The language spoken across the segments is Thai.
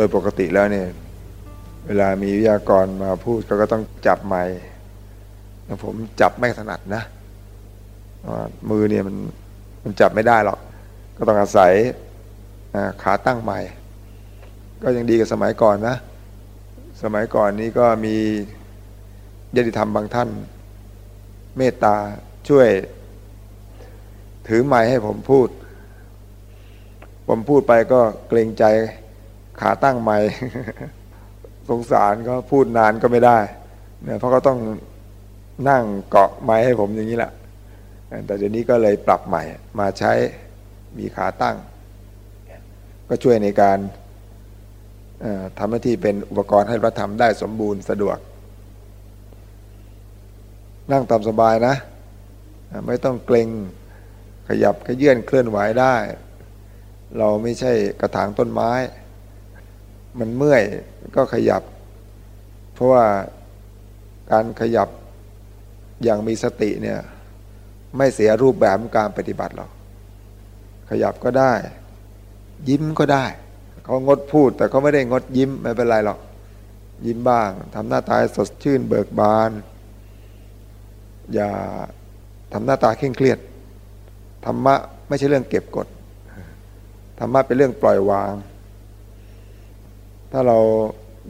ดยปกติแล้วเนี่ยเวลามีวิทยากรมาพูดเขาก็ต้องจับไม้ผมจับไม่ถนัดนะมือเนี่ยมันมันจับไม่ได้หรอก ก็ต้องอาศัยขาตั้งใหม่ก็ยังดีกับสมัยก่อนนะ สมัยก่อนนี้ก็มีญาติธรรมบางท่าน เมตตาช่วย ถือไม้ให้ผมพูด ผมพูดไปก็เกรงใจ ขาตั้งไม้สงสารก็พูดนานก็ไม่ได้เนี่ยเพราะก็ต้องนั่งเกาะไม้ให้ผมอย่างนี้แหละแต่เดี๋ยวนี้ก็เลยปรับใหม่ มาใช้มีขาตั้ง ก็ช่วยในการทำหน้าที่เป็นอุปกรณ์ให้พระธรรมได้สมบูรณ์สะดวก นั่งตามสบายนะ ไม่ต้องเกรงขยับขยื่นเคลื่อนไหวได้ เราไม่ใช่กระถางต้นไม้ มันเมื่อยก็ขยับ เพราะว่าการขยับอย่างมีสติเนี่ยไม่เสียรูปแบบการปฏิบัติหรอกขยับก็ได้ ยิ้มก็ได้ เขางดพูดแต่เขาไม่ได้งดยิ้มไม่เป็นไรหรอก ยิ้มบ้าง ทำหน้าตาสดชื่นเบิกบาน อย่าทำหน้าตาเคร่งเครียดธรรมะไม่ใช่เรื่องเก็บกดธรรมะเป็นเรื่องปล่อยวาง ถ้าเรา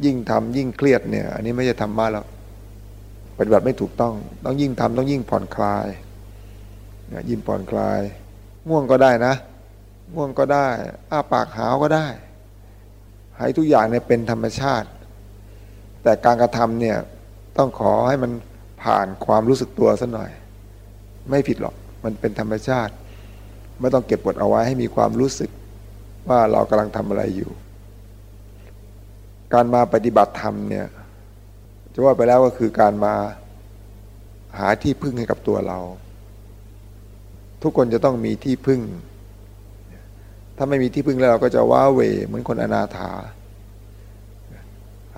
ยิ่งทำยิ่งเครียดเนี่ย อันนี้ไม่ใช่ธรรมะแล้วปฏิบัติไม่ถูกต้อง ต้องยิ่งทำต้องยิ่งผ่อนคลายยิ้มผ่อนคลาย ง่วงก็ได้นะ ง่วงก็ได้ อ้าปากหาวก็ได้ให้ทุกอย่างเนี่ยเป็นธรรมชาติ แต่การกระทำเนี่ยต้องขอให้มันผ่านความรู้สึกตัวสัหน่อย ไม่ผิดหรอกมันเป็นธรรมชาติ ไม่ต้องเก็บกดเอาไว้ให้มีความรู้สึกว่าเรากำลังทำอะไรอยู่ การมาปฏิบัติธรรมเนี่ยจะว่าไปแล้วก็คือการมาหาที่พึ่งให้กับตัวเรา ทุกคนจะต้องมีที่พึ่ง ถ้าไม่มีที่พึ่งแล้วเราก็จะว้าเวเหมือนคนอนาถา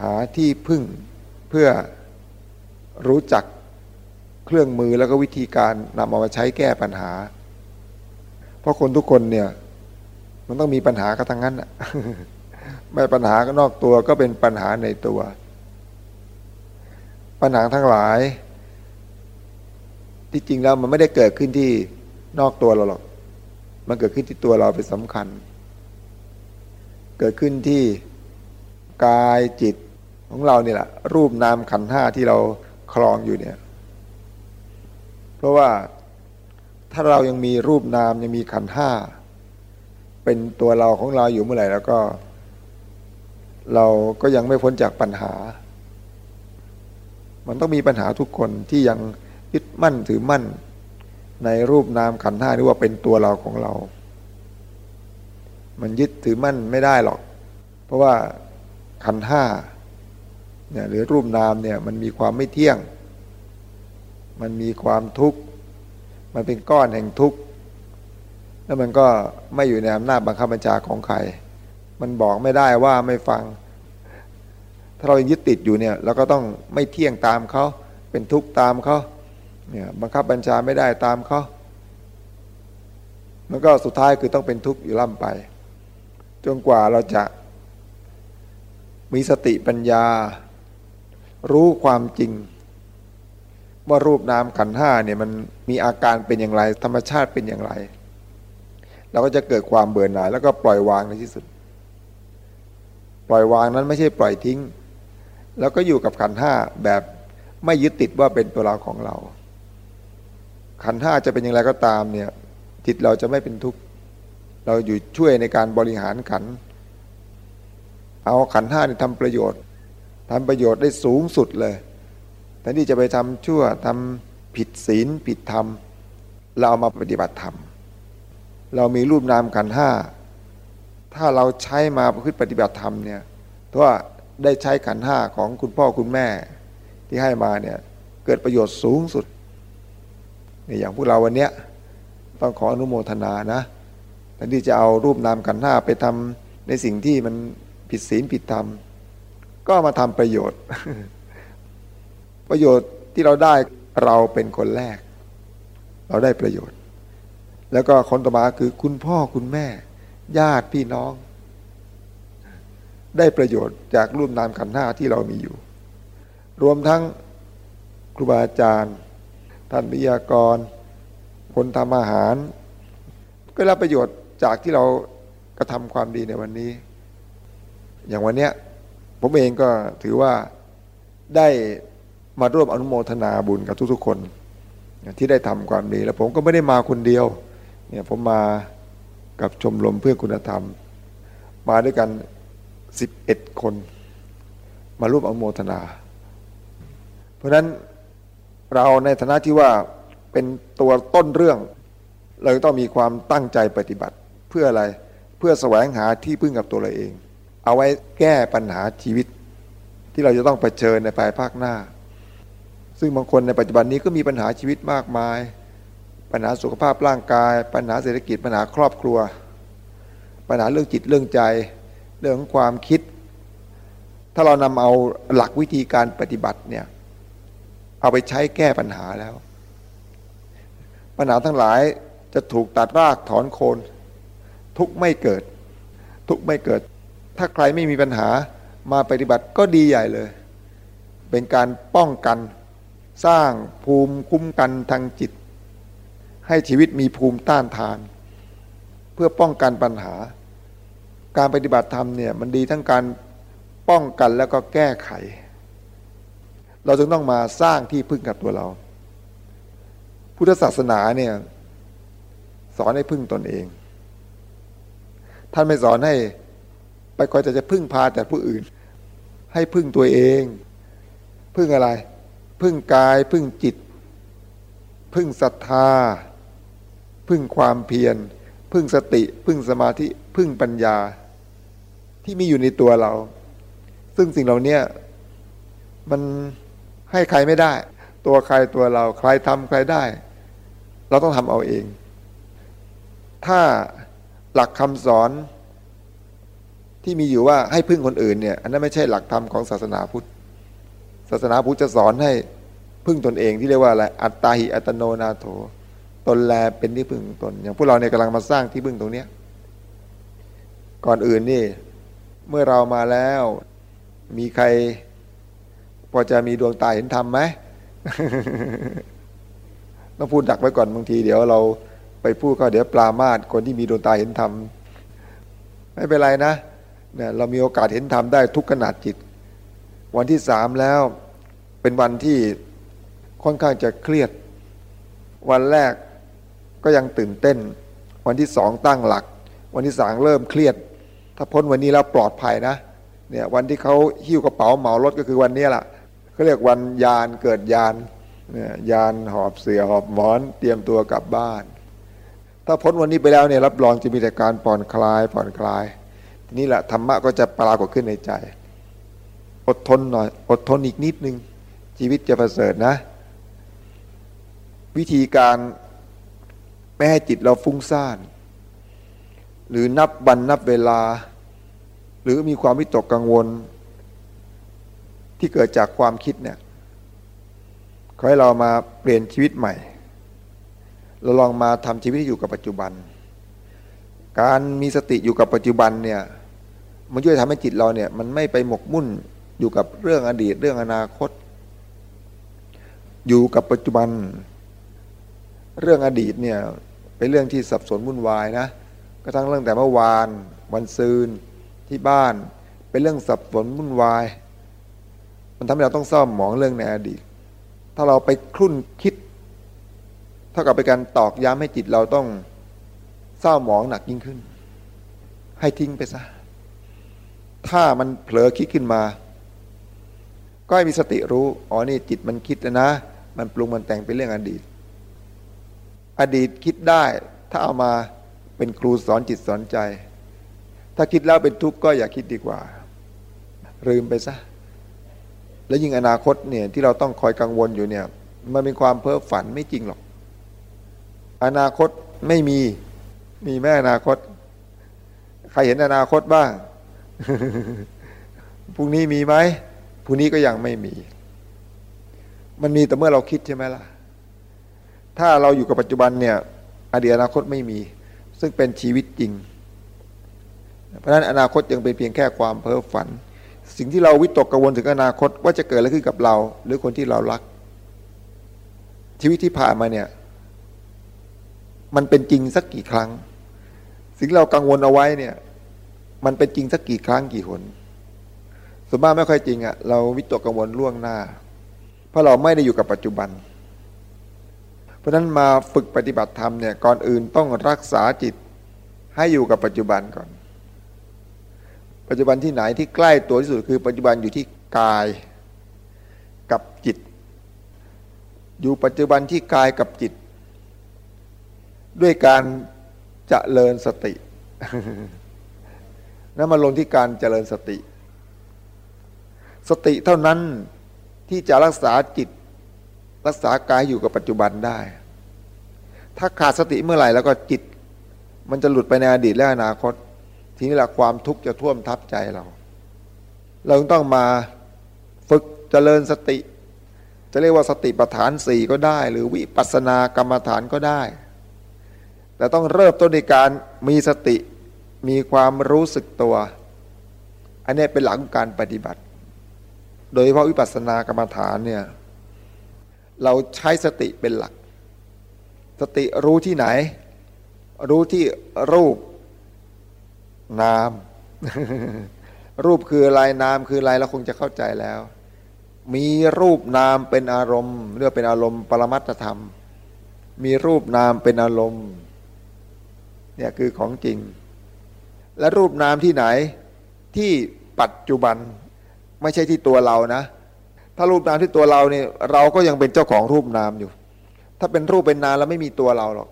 หาที่พึ่งเพื่อรู้จักเครื่องมือแล้วก็วิธีการนำเอามาใช้แก้ปัญหา เพราะคนทุกคนเนี่ย มันต้องมีปัญหากันทั้งนั้นอะ ไม่ปัญหาก็นอกตัวก็เป็นปัญหาในตัว ปัญหาทั้งหลาย ที่จริงแล้วมันไม่ได้เกิดขึ้นที่นอกตัวเราหรอก มันเกิดขึ้นที่ตัวเราเป็นสำคัญ เกิดขึ้นที่กายจิตของเราเนี่ยแหละรูปนามขันห้าที่เราคลองอยู่เนี่ย เพราะว่าถ้าเรายังมีรูปนามยังมีขันห้าเป็นตัวเราของเราอยู่เมื่อไหร่แล้วก็ เราก็ยังไม่พ้นจากปัญหา มันต้องมีปัญหาทุกคนที่ยังยึดมั่นถือมั่น ในรูปนามขันธ์ห้านี่ว่าเป็นตัวเราของเรา มันยึดถือมั่นไม่ได้หรอก เพราะว่าขันธ์ห้าเนี่ยหรือรูปนามเนี่ยมันมีความไม่เที่ยง มันมีความทุกข์ มันเป็นก้อนแห่งทุกข์ แล้วมันก็ไม่อยู่ในอำนาจบังคับบัญชาของใคร มันบอกไม่ได้ว่าไม่ฟัง ถ้าเรายึดติดอยู่เนี่ยเราก็ต้องไม่เที่ยงตามเขาเป็นทุกข์ตามเขาเนี่ยบังคับบัญชาไม่ได้ตามเขามันก็สุดท้ายคือต้องเป็นทุกข์อยู่ล่ำไป จนกว่าเราจะมีสติปัญญา รู้ความจริง ว่ารูปนามขันห้าเนี่ยมันมีอาการเป็นอย่างไร ธรรมชาติเป็นอย่างไร เราก็จะเกิดความเบื่อหน่ายแล้วก็ปล่อยวางในที่สุด ปล่อยวางนั้นไม่ใช่ปล่อยทิ้ง แล้วก็อยู่กับขันห้าแบบไม่ยึดติดว่าเป็นตัวเราของเรา ขันห้าจะเป็นอย่างไรก็ตามเนี่ยจิตเราจะไม่เป็นทุกข์เราอยู่ช่วยในการบริหารขัน เอาขันห้านี่ทำประโยชน์ทำประโยชน์ได้สูงสุดเลยแทนที่จะไปทำชั่วทำผิดศีลผิดธรรม เราเอามาปฏิบัติธรรม เรามีรูปนามขันห้า ถ้าเราใช้มาประพฤติปฏิบัติธรรมเนี่ยเพราะว่าได้ใช้ขันห้าของคุณพ่อคุณแม่ที่ให้มาเนี่ยเกิดประโยชน์สูงสุดนี่อย่างพวกเราวันเนี้ยต้องขออนุโมทนานะแทนที่จะเอารูปนามกันห้าไปทำในสิ่งที่มันผิดศีลผิดธรรม ก็มาทำประโยชน์ ประโยชน์ที่เราได้เราเป็นคนแรก เราได้ประโยชน์ แล้วก็คนต่อมาคือคุณพ่อคุณแม่ ญาติพี่น้อง ได้ประโยชน์จากรูปนามขันธ์ห้าที่เรามีอยู่ รวมทั้งครูบาอาจารย์ ท่านวิทยากร คนทำอาหาร ก็รับประโยชน์จากที่เรากระทำความดีในวันนี้ อย่างวันเนี้ยผมเองก็ถือว่าได้มาร่วมอนุโมทนาบุญกับทุกๆคน ที่ได้ทำความดี แล้วผมก็ไม่ได้มาคนเดียวเนี่ยผมมา กับชมรมเพื่อคุณธรรม มาด้วยกันสิบเอ็ดคน มาร่วมอโมทนา เพราะฉะนั้นเราในฐานะที่ว่าเป็นตัวต้นเรื่อง เราต้องมีความตั้งใจปฏิบัติเพื่ออะไรเพื่อแสวงหาที่พึ่งกับตัวเราเอง เอาไว้แก้ปัญหาชีวิต ที่เราจะต้องเผชิญในภายภาคหน้า ซึ่งบางคนในปัจจุบันนี้ก็มีปัญหาชีวิตมากมาย ปัญหาสุขภาพร่างกาย ปัญหาเศรษฐกิจปัญหาครอบครัว ปัญหาเรื่องจิตเรื่องใจ เรื่องความคิด ถ้าเรานำเอาหลักวิธีการปฏิบัติเนี่ยเอาไปใช้แก้ปัญหาแล้ว ปัญหาทั้งหลายจะถูกตัดรากถอนโคน ทุกไม่เกิด ทุกไม่เกิด ถ้าใครไม่มีปัญหามาปฏิบัติก็ดีใหญ่เลย เป็นการป้องกัน สร้างภูมิคุ้มกันทางจิต ให้ชีวิตมีภูมิต้านทาน เพื่อป้องกันปัญหา การปฏิบัติธรรมเนี่ยมันดีทั้งการป้องกันแล้วก็แก้ไข เราจึงต้องมาสร้างที่พึ่งกับตัวเรา พุทธศาสนาเนี่ยสอนให้พึ่งตนเอง ท่านไม่สอนให้ไปคอยแต่จะพึ่งพาแต่ผู้อื่น ให้พึ่งตัวเอง พึ่งอะไร พึ่งกาย พึ่งจิต พึ่งศรัทธา พึ่งความเพียร พึ่งสติ พึ่งสมาธิ พึ่งปัญญา ที่มีอยู่ในตัวเรา ซึ่งสิ่งเหล่านี้มันให้ใครไม่ได้ ตัวใครตัวเราใครทำใครได้ เราต้องทำเอาเอง ถ้าหลักคำสอนที่มีอยู่ว่าให้พึ่งคนอื่นเนี่ย อันนั้นไม่ใช่หลักธรรมของศาสนาพุทธ ศาสนาพุทธจะสอนให้พึ่งตนเองที่เรียกว่าอะไร อัตตาหิอัตโนนาโถ ตนแลเป็นที่พึ่งตน อย่างพวกเราเนี่ยกำลังมาสร้างที่พึ่งตรงเนี้ยก่อนอื่นนี่ เมื่อเรามาแล้ว มีใครพอจะมีดวงตาเห็นธรรมไหมต้องพูดดักไว้ก่อนบางที เดี๋ยวเราไปพูดก็เดี๋ยวปลามาดคนที่มีดวงตาเห็นธรรมไม่เป็นไรนะเนี่ยเรามีโอกาสเห็นธรรมได้ทุกขนาดจิต วันที่สามแล้วเป็นวันที่ค่อนข้างจะเครียด วันแรก ก็ยังตื่นเต้น วันที่สองตั้งหลัก วันที่สามเริ่มเครียด ถ้าพ้นวันนี้แล้วปลอดภัยนะเนี่ยวันที่เขาหิ้วกระเป๋าเหมารถก็คือวันนี้แหละเขาเรียกวันยานเกิดยานเนี่ยยานหอบเสือหอบหมอน เตรียมตัวกลับบ้าน ถ้าพ้นวันนี้ไปแล้วเนี่ยรับรองจะมีแต่การผ่อนคลายผ่อนคลาย ทีนี้แหละธรรมะก็จะปรากฏขึ้นในใจ อดทนหน่อย อดทนอีกนิดนึง ชีวิตจะประเสริฐนะ วิธีการ ไม่ให้จิตเราฟุ้งซ่าน หรือนับวันนับเวลา หรือมีความวิตกกังวล ที่เกิดจากความคิดเนี่ยขอให้เรามาเปลี่ยนชีวิตใหม่ เราลองมาทำชีวิตอยู่กับปัจจุบัน การมีสติอยู่กับปัจจุบันเนี่ยมันช่วยทำให้จิตเราเนี่ยมันไม่ไปหมกมุ่นอยู่กับเรื่องอดีตเรื่องอนาคต อยู่กับปัจจุบัน เรื่องอดีตเนี่ย เป็นเรื่องที่สับสนวุ่นวายนะก็ทั้งเรื่องแต่เมื่อวาน วันซืนที่บ้าน เป็นเรื่องสับสนวุ่นวาย มันทำให้เราต้องเศร้าหมองเรื่องในอดีต ถ้าเราไปคลุ่นคิด เท่ากับเป็นการตอกย้ำให้จิตเราต้องเศร้าหมองหนักยิ่งขึ้น ให้ทิ้งไปซะถ้ามันเผลอคิดขึ้นมา ก็ให้มีสติรู้ อ๋อนี่จิตมันคิดนะ มันปรุงมันแต่งเป็นเรื่องอดีต อดีตคิดได้ ถ้าเอามาเป็นครูสอนจิตสอนใจ ถ้าคิดแล้วเป็นทุกข์ก็อย่าคิดดีกว่า ลืมไปซะแล้วยิ่งอนาคตเนี่ยที่เราต้องคอยกังวลอยู่เนี่ย มันเป็นความเพ้อฝันไม่จริงหรอก อนาคตไม่มีมีแม่อนาคต ใครเห็นอนาคตบ้างพรุ่งนี้มีไหมพรุ่งนี้ก็ยังไม่มี มันมีแต่เมื่อเราคิดใช่ไหมล่ะ ถ้าเราอยู่กับปัจจุบันเนี่ยอดีตอนาคตไม่มี ซึ่งเป็นชีวิตจริง เพราะฉะนั้นอนาคตยังเป็นเพียงแค่ความเพ้อฝัน สิ่งที่เราวิตกกังวลถึงอนาคตว่าจะเกิดอะไรขึ้นกับเรา หรือคนที่เรารัก ชีวิตที่ผ่านมาเนี่ย มันเป็นจริงสักกี่ครั้ง สิ่งเรากังวลเอาไว้เนี่ย มันเป็นจริงสักกี่ครั้งกี่คนส่วนมากไม่ค่อยจริงอะ่ะเราวิตกกังวลล่วงหน้า เพราะเราไม่ได้อยู่กับปัจจุบัน เพราะฉะนั้นมาฝึกปฏิบัติธรรมเนี่ยก่อนอื่นต้องรักษาจิตให้อยู่กับปัจจุบันก่อน ปัจจุบันที่ไหนที่ใกล้ตัวที่สุดคือ ปัจจุบันอยู่ที่กายกับจิต อยู่ปัจจุบันที่กายกับจิต ด้วยการเจริญสตินั่นมาลงที่การเจริญสติ สติเท่านั้นที่จะรักษาจิต รักษากายอยู่กับปัจจุบันได้ ถ้าขาดสติเมื่อไหร่แล้วก็จิต มันจะหลุดไปในอดีตและอนาคต ทีนี้แหละความทุกข์จะท่วมทับใจเรา เราต้องมาฝึกเจริญสติ จะเรียกว่าสติปัฏฐานสี่ก็ได้ หรือวิปัสสนากรรมฐานก็ได้ แต่ต้องเริ่มต้นในการมีสติมีความรู้สึกตัว อันนี้เป็นหลักของการปฏิบัติ โดยเฉพาะวิปัสสนากรรมฐานเนี่ย เราใช้สติเป็นหลัก สติรู้ที่ไหน รู้ที่รูป นาม รูปคืออะไรนามคืออะไรเราคงจะเข้าใจแล้ว มีรูปนามเป็นอารมณ์เรียกเป็นอารมณ์ปรมัตธรรม มีรูปนามเป็นอารมณ์เนี่ยคือของจริง และรูปนามที่ไหนที่ปัจจุบัน ไม่ใช่ที่ตัวเรานะ ถ้ารูปนามที่ตัวเราเนี่ยเราก็ยังเป็นเจ้าของรูปนามอยู่ ถ้าเป็นรูปเป็นนามแล้วไม่มีตัวเราหรอก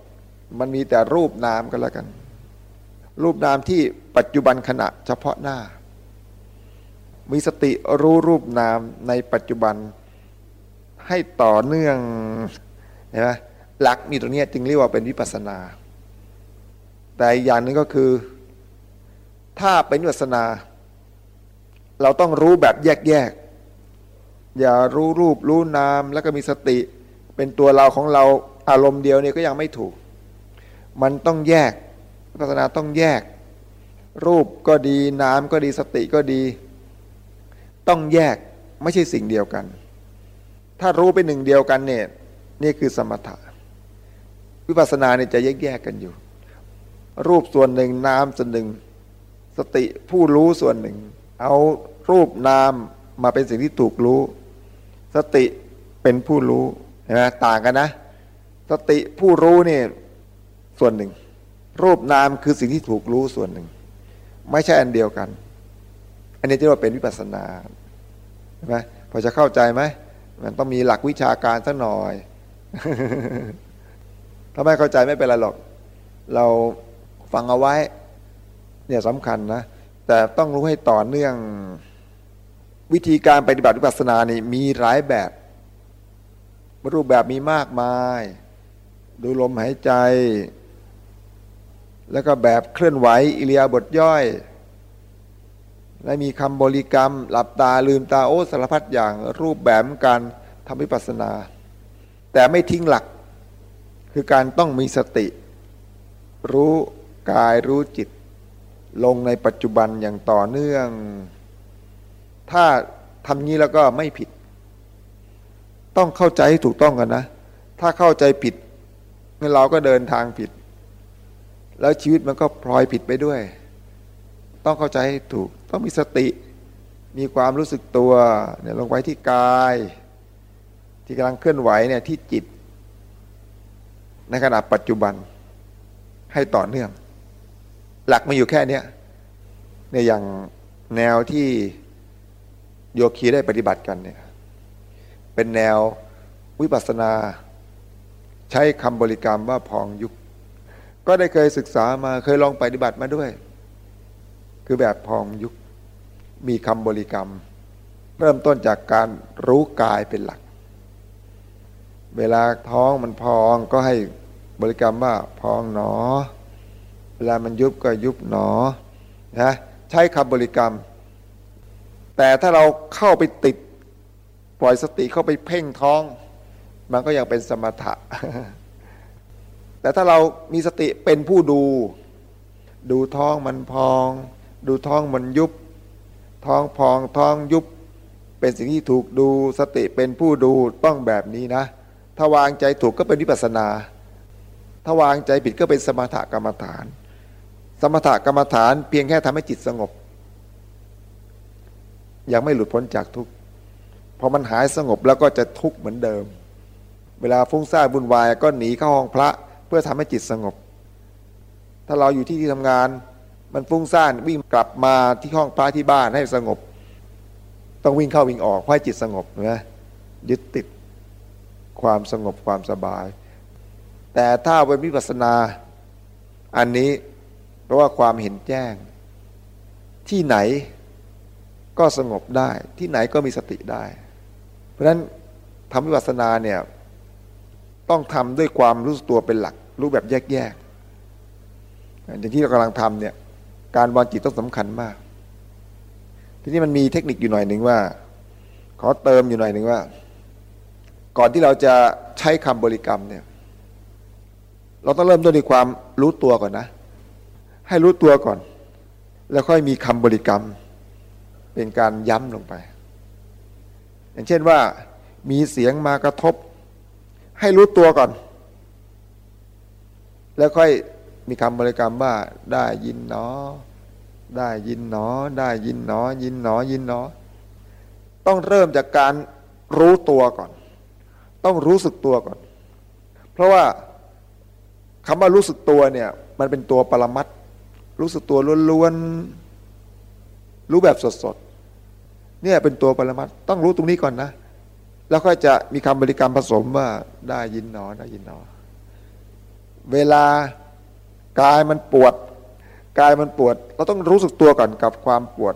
มันมีแต่รูปนามก็แล้วกัน รูปนามที่ปัจจุบันขณะเฉพาะหน้า มีสติรู้รูปนามในปัจจุบันให้ต่อเนื่องเห็นไหมหลักมีตรงนี้จึงเรียกว่าเป็นวิปัสนา แต่อย่างหนึ่งก็คือ ถ้าเป็นวิปัสนา เราต้องรู้แบบแยกๆ อย่ารู้รูปรู้นามแล้วก็มีสติ เป็นตัวเราของเราอารมณ์เดียวเนี่ยก็ยังไม่ถูก มันต้องแยกพัฒนาต้องแยก รูปก็ดีน้ำก็ดีสติก็ดี ต้องแยกไม่ใช่สิ่งเดียวกัน ถ้ารู้เป็นหนึ่งเดียวกันเนี่ยนี่คือสมถะ วิปัสสนาเนี่ยจะแยกแยกกันอยู่ รูปส่วนหนึ่งน้ำส่วนหนึ่ง สติผู้รู้ส่วนหนึ่ง เอารูปนามมาเป็นสิ่งที่ถูกรู้ สติเป็นผู้รู้เห็นไหมต่างกันนะ สติผู้รู้เนี่ยส่วนหนึ่ง รูปนามคือสิ่งที่ถูกรู้ส่วนหนึ่ง ไม่ใช่อันเดียวกัน อันนี้ที่เราเป็นวิปัสสนาใช่ไหมพอจะเข้าใจไหมมันต้องมีหลักวิชาการสักหน่อยถ้าไม่เข้าใจไม่เป็นไรหรอก เราฟังเอาไว้ เนี่ยสำคัญนะ แต่ต้องรู้ให้ต่อเนื่อง วิธีการปฏิบัติวิปัสสนานี่มีหลายแบบรูปแบบมีมากมาย ดูลมหายใจ แล้วก็แบบเคลื่อนไหวอิเลียบทย่อย และมีคำบริกรรม หลับตาลืมตาโอ้สารพัดอย่างรูปแบบการทำวิปัสสนา แต่ไม่ทิ้งหลัก คือการต้องมีสติ รู้กายรู้จิต ลงในปัจจุบันอย่างต่อเนื่อง ถ้าทำงี้แล้วก็ไม่ผิด ต้องเข้าใจให้ถูกต้องกันนะ ถ้าเข้าใจผิดเราก็เดินทางผิด แล้วชีวิตมันก็พลอยผิดไปด้วย ต้องเข้าใจให้ถูก ต้องมีสติ มีความรู้สึกตัวเนี่ยลงไว้ที่กาย ที่กำลังเคลื่อนไหวเนี่ยที่จิต ในขณะปัจจุบันให้ต่อเนื่อง หลักมาอยู่แค่นี้เนี่ยอย่างแนวที่ โยคีได้ปฏิบัติกันเนี่ยเป็นแนววิปัสนา ใช้คำบริกรรมว่าพองยุบก็ได้เคยศึกษามาเคยลองปฏิบัติมาด้วย คือแบบพองยุคมีคำบริกรรม เริ่มต้นจากการรู้กายเป็นหลัก เวลาท้องมันพองก็ให้บริกรรมว่าพองหนอ เวลามันยุบก็ยุบหนอนะใช้คำบริกรรม แต่ถ้าเราเข้าไปติด ปล่อยสติเข้าไปเพ่งท้อง มันก็ยังเป็นสมถะ แต่ถ้าเรามีสติเป็นผู้ดู ดูท้องมันพอง ดูท้องมันยุบ ท้องพองท้องยุบ เป็นสิ่งที่ถูกดูสติเป็นผู้ดูต้องแบบนี้นะ ถ้าวางใจถูกก็เป็นวิปัสนา ถ้าวางใจผิดก็เป็นสมถกรรมฐาน สมถกรรมฐานเพียงแค่ทำให้จิตสงบ ยังไม่หลุดพ้นจากทุกข์พอมันหายสงบแล้วก็จะทุกข์เหมือนเดิม เวลาฟุ้งซ่านบุญวายก็หนีเข้าห้องพระเพื่อทำให้จิตสงบ ถ้าเราอยู่ที่ที่ทำงาน มันฟุ้งซ่านวิ่งกลับมาที่ห้องพระที่บ้านให้สงบ ต้องวิ่งเข้าวิ่งออกเพื่อให้จิตสงบนะยึดติดความสงบความสบาย แต่ถ้าเป็นวิปัสนาอันนี้เพราะว่าความเห็นแจ้งที่ไหน ก็สงบได้ที่ไหนก็มีสติได้ เพราะฉะนั้นทำวิปัสสนาเนี่ยต้องทำด้วยความรู้สึกตัวเป็นหลัก รู้แบบแยกๆอย่างที่เรากำลังทำเนี่ยการวางจิตต้องสำคัญมาก ทีนี้มันมีเทคนิคอยู่หน่อยหนึ่งว่า ขอเติมอยู่หน่อยหนึ่งว่า ก่อนที่เราจะใช้คำบริกรรมเนี่ยเราต้องเริ่มต้นด้วยความรู้ตัวก่อนนะ ให้รู้ตัวก่อน แล้วค่อยมีคำบริกรรม เป็นการย้ำลงไป อย่างเช่นว่ามีเสียงมากระทบ ให้รู้ตัวก่อน แล้วค่อยมีคำบริกรรมว่า ได้ยินเนอ ได้ยินหนอ ได้ยินหนอ ยินหนอ ยินหนอ ต้องเริ่มจากการรู้ตัวก่อน ต้องรู้สึกตัวก่อน เพราะว่าคำว่ารู้สึกตัวเนี่ย มันเป็นตัวปรมัตรู้สึกตัวล้วนๆ รู้แบบสดๆเนี่ยเป็นตัวปรมัตต้องรู้ตรงนี้ก่อนนะ แล้วก็จะมีคำบริกรรมผสมว่าได้ยินหนอได้ยินหนอ เวลากายมันปวด กายมันปวด เราต้องรู้สึกตัวก่อนกับความปวด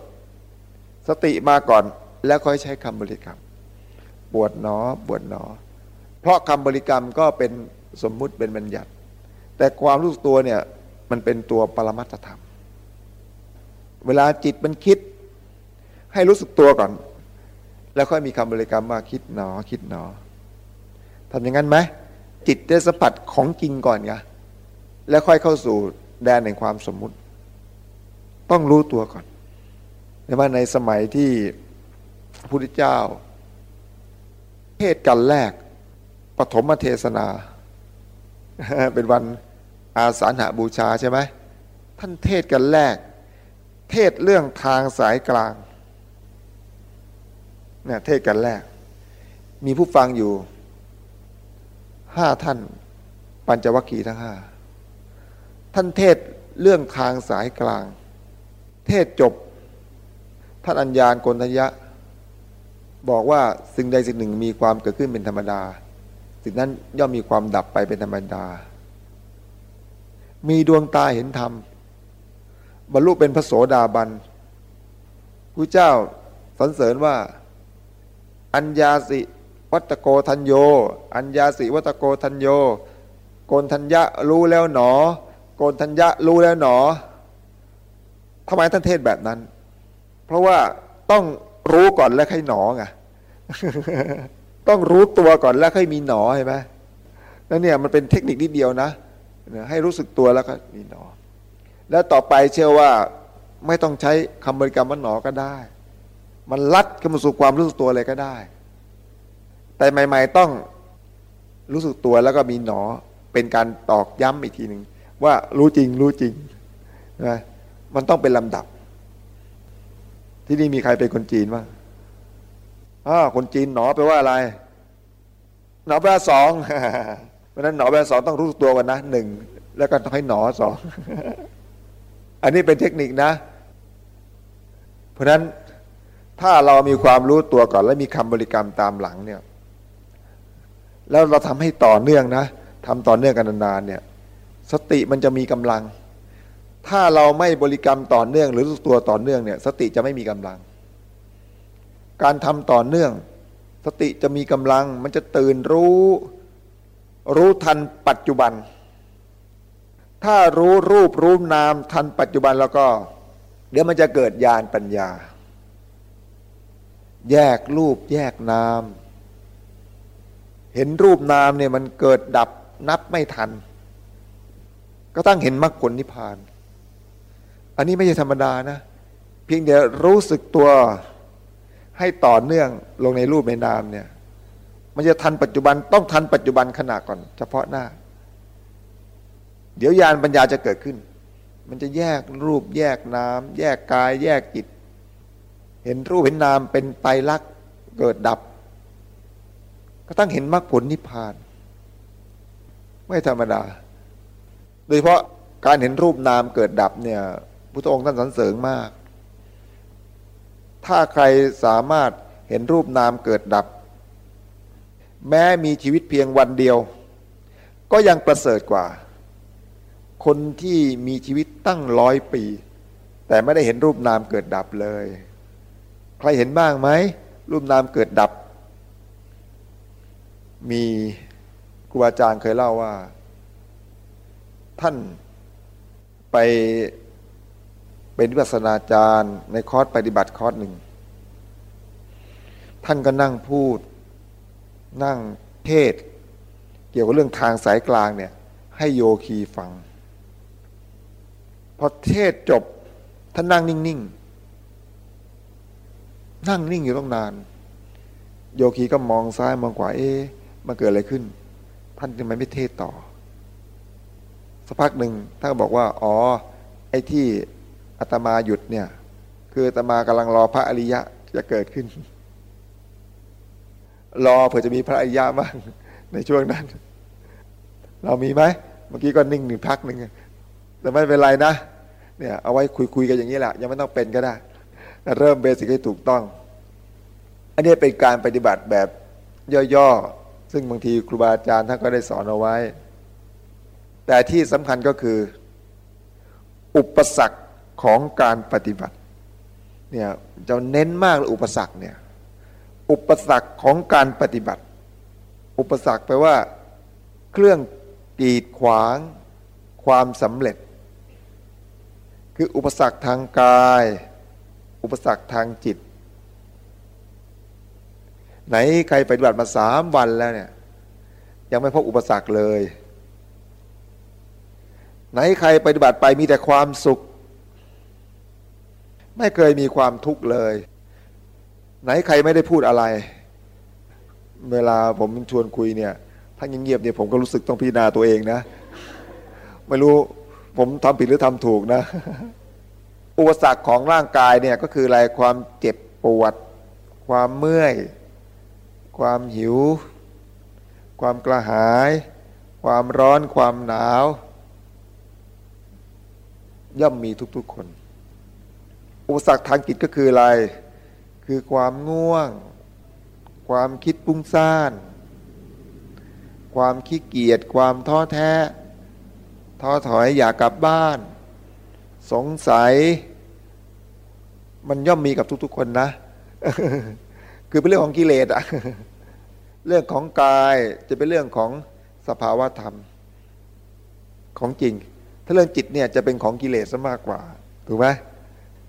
สติมาก่อนแล้วค่อยใช้คำบริกรรม ปวดหนอปวดหนอ เพราะคำบริกรรมก็เป็นสมมุติเป็นบัญญัติ แต่ความรู้สึกตัวเนี่ยมันเป็นตัวปรมัตธรรม เวลาจิตมันคิด ให้รู้สึกตัวก่อน แล้วค่อยมีคำบริกรรมว่าคิดหนอ คิดหนอทำอย่างนั้นไหมจิตได้สัมผัสของจริงก่อนไงแล้วค่อยเข้าสู่แดนแห่งความสมมุติ ต้องรู้ตัวก่อนในว่าในสมัยที่พระพุทธเจ้า เทศกันแรกปฐมเทศนา เป็นวันอาสาหาบูชาใช่ไหมท่านเทศกันแรก เทศเรื่องทางสายกลางเนี่ยเทศกันแรก มีผู้ฟังอยู่ห้าท่าน ปัญจวัคคีย์ทั้งห้าท่านเทศเรื่องทางสายกลาง เทศจบ ท่านอัญญาณโกนทยะ บอกว่าสิ่งใดสิ่งหนึ่งมีความเกิดขึ้นเป็นธรรมดา สิ่งนั้นย่อมมีความดับไปเป็นธรรมดา มีดวงตาเห็นธรรม บรรลุเป็นพระโสดาบันพระเจ้าสรรเสริญว่า อัญญาสิวัตโกทัญโย อัญญาสิวัตโกทัญโย โกนทัญญะรู้แล้วหนอ โกนทัญญะรู้แล้วหนอทำไมท่านเทศแบบนั้น เพราะว่าต้องรู้ก่อนแล้วค่อยหนอไงต้องรู้ตัวก่อนแล้วค่อยมีหนอใช่ไหมนั่นเนี่ยมันเป็นเทคนิคนิดเดียวนะให้รู้สึกตัวแล้วก็มีหนอ แล้วต่อไปเชื่อว่าไม่ต้องใช้คำบริกรรมว่าหนอก็ได้ มันลัดเข้ามาสู่ความรู้สึกตัวเลยก็ได้ แต่ใหม่ ๆต้องรู้สึกตัวแล้วก็มีหนอเป็นการตอกย้ำอีกทีหนึ่งว่ารู้จริงรู้จริงนะมันต้องเป็นลำดับ ที่นี่มีใครเป็นคนจีนบ้างอ้าคนจีนหนอแปลว่าอะไร หนอแปลว่าสองเพราะนั้นหนอแปลว่าสองต้องรู้ตัวกันนะหนึ่งแล้วก็ต้องให้หนอสอง อันนี้เป็นเทคนิคนะ เพราะนั้นถ้าเรามีความรู้ตัวก่อน และมีคำบริกรรมตามหลังเนี่ย แล้วเราทำให้ต่อเนื่องนะทำต่อเนื่องกันนานๆเนี่ย สติมันจะมีกำลัง ถ้าเราไม่บริกรรมต่อเนื่อง หรือรู้ตัวต่อเนื่องเนี่ย สติจะไม่มีกำลัง การทำต่อเนื่อง สติจะมีกำลัง มันจะตื่นรู้ รู้ทันปัจจุบัน ถ้ารู้รูปรู้นามทันปัจจุบันแล้วก็ เดี๋ยวมันจะเกิดญาณปัญญา แยกรูปแยกนาม เห็นรูปนามเนี่ยมันเกิดดับนับไม่ทัน ก็ตั้งเห็นมรรคผลนิพพาน อันนี้ไม่ใช่ธรรมดานะ เพียงเดียวรู้สึกตัวให้ต่อเนื่องลงในรูปในนามเนี่ย มันจะทันปัจจุบันต้องทันปัจจุบันขณะก่อน เฉพาะหน้า เดี๋ยวยานปัญญาจะเกิดขึ้น มันจะแยกรูปแยกนาม แยกกาย แยกจิต เห็นรูปเห็นนามเป็นไตรลักษณ์เกิดดับ ก็ตั้งเห็นมรรคผลนิพพาน ไม่ธรรมดา โดยเฉพาะการเห็นรูปนามเกิดดับเนี่ยพุทธองค์ท่านสรรเสริญมาก ถ้าใครสามารถเห็นรูปนามเกิดดับ แม้มีชีวิตเพียงวันเดียว ก็ยังประเสริฐกว่า คนที่มีชีวิตตั้งร้อยปี แต่ไม่ได้เห็นรูปนามเกิดดับเลย ใครเห็นบ้างไหมรูปนามเกิดดับ มีครูอาจารย์เคยเล่าว่า ท่านไปเป็นวิปัสนาจารย์ ในคอร์สปฏิบัติคอร์สหนึ่ง ท่านก็นั่งพูด นั่งเทศ เกี่ยวกับเรื่องทางสายกลางเนี่ย ให้โยคีฟัง พอเทศจบท่านนั่งนิ่งๆนั่งนิ่งอยู่ต้องนาน โยคีก็มองซ้ายมองขวาเอ๊ะมันเกิดอะไรขึ้น ท่านทำไมไม่เทศต่อสักพักหนึ่งท่านก็บอกว่า อ๋อ ไอ้ที่อาตมาหยุดเนี่ย คืออาตมากำลังรอพระอริยะจะเกิดขึ้น รอเผื่อจะมีพระอริยะบ้างในช่วงนั้น เรามีไหมเมื่อกี้ก็นิ่งหนึ่งพักหนึ่ง แต่ไม่เป็นไรนะเนี่ยเอาไว้คุยๆกันอย่างนี้แหละยังไม่ต้องเป็นก็ได้ เริ่มเบสิกให้ถูกต้อง อันนี้เป็นการปฏิบัติแบบย่อๆ ซึ่งบางทีครูบาอาจารย์ท่านก็ได้สอนเอาไว้ แต่ที่สำคัญก็คือ อุปสรรคของการปฏิบัติเนี่ยจะเน้นมากเลยอุปสรรคเนี่ยอุปสรรคของการปฏิบัติ อุปสรรคแปลว่า เครื่องกีดขวาง ความสำเร็จ คืออุปสรรคทางกาย อุปสรรคทางจิต ไหนใครปฏิบัติมาสามวันแล้วเนี่ย ยังไม่พบอุปสรรคเลย ไหนใครปฏิบัติไปมีแต่ความสุข ไม่เคยมีความทุกข์เลย ไหนใครไม่ได้พูดอะไร เวลาผมชวนคุยเนี่ยถ้าเงียบๆเนี่ยผมก็รู้สึกต้องพิจารณาตัวเองนะ ไม่รู้ ผมทำผิดหรือทำถูกนะ อุปสรรคของร่างกายเนี่ยก็คืออะไรความเจ็บปวด ความเมื่อย ความหิว ความกระหาย ความร้อนความหนาว ย่อมมีทุกๆคน อุปสรรคทางจิตก็คืออะไร คือความง่วง ความคิดปุ้งซ่าน ความขี้เกียจความท้อแท้ ท้อถอยอยากกลับบ้าน สงสัย มันย่อมมีกับทุก ๆ คนนะ คือเป็นเรื่องของกิเลสอะเรื่องของกายจะเป็นเรื่องของสภาวะธรรม ของจริง ถ้าเรื่องจิตเนี่ยจะเป็นของกิเลสซะมากกว่าถูกไหม